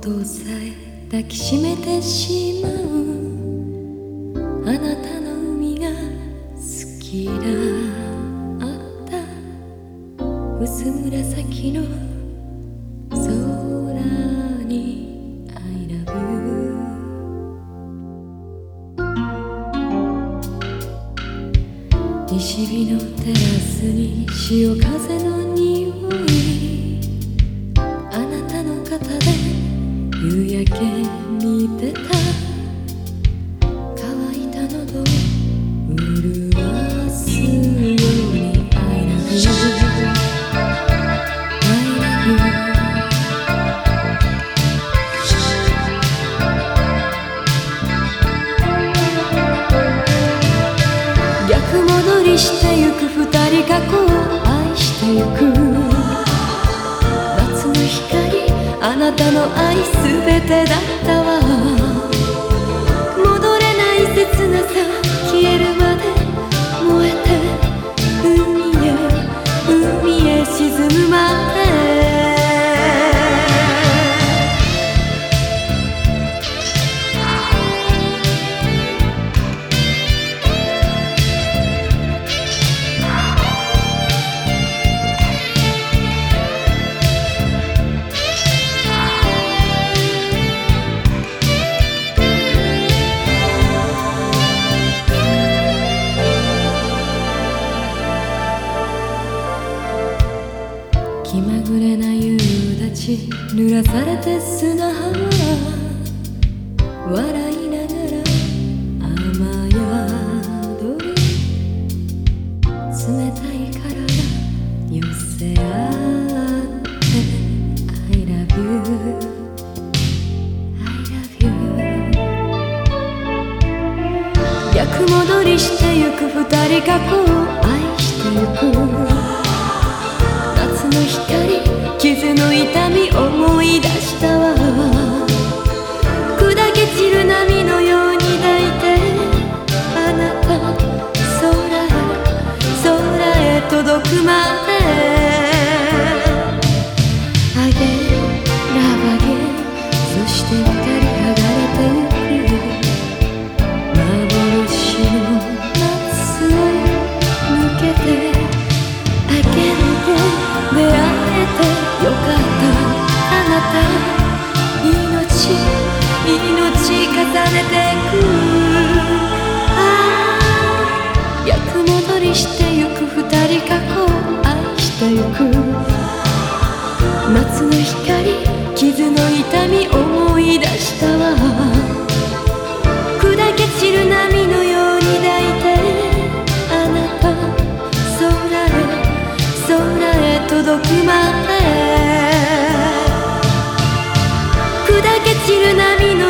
とさえ抱きしめてしまうあなたの海が好きだった薄紫の空に I love you 西日のテラスに潮風のあなたの愛すべてだったわ。戻れない切なさ消える気まぐれな夕立濡らされて砂浜笑いながら雨宿り冷たい体寄せ合って I love you I love you 逆戻りしてゆく二人過去を愛してゆく。痛み思い出したわ砕け散る波のように抱いてあなた空へ空へ届くまで上げそして二人離れてゆく出会えてよ夏の光傷の痛み思い出したわ。砕け散る波のように抱いてあなた空へ空へ届くまで。砕け散る波の